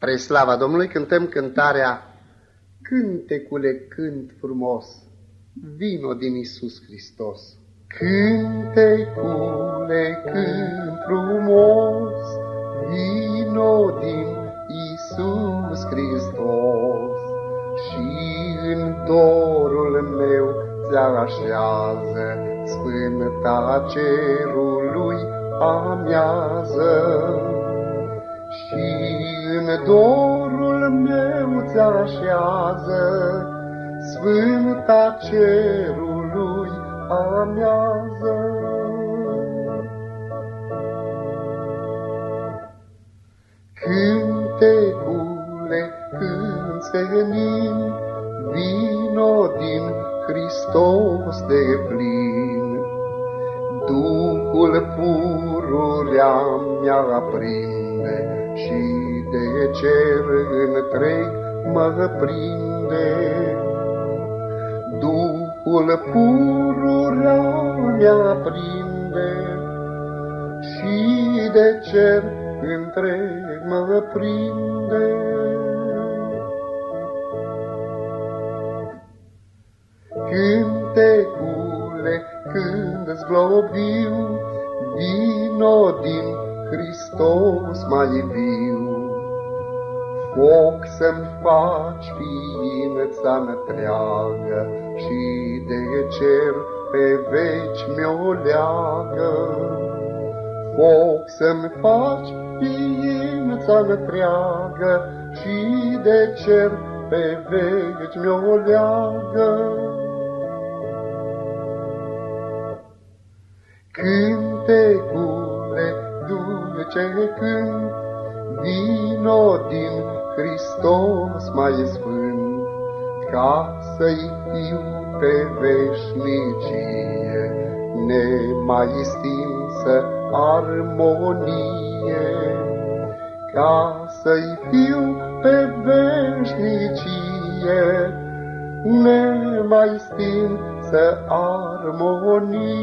Pre slava Domnului cântăm cântarea Cântecule cânt frumos, vino din Isus Hristos. Cântecule cânt frumos, vino din Isus Hristos. Și în dorul meu ți așează Sfânta cerului amiază. Și în dorul meu ți așează Sfânta cerului amiază. Cântecule când senin, vino din Hristos de plin. Duhul pururea mi-a aprinde, și de cer întreg mă prinde. Duhul pururea mi-a prinde și de cer întreg mă prinde. Cântecule când zglobiu, vino din Hristos mai viu. Foc să-mi faci ființa întreagă și de cer pe veci mi-o leagă. Foc să-mi faci ființa întreagă și de cer pe veci mi-o leagă. Cântecule dulce când vino din Hristos mai sfânt, ca să-i fiu pe veșnicie, nemai stinsă armonie, ca să-i fiu pe veșnicie, nemai stinsă armonie.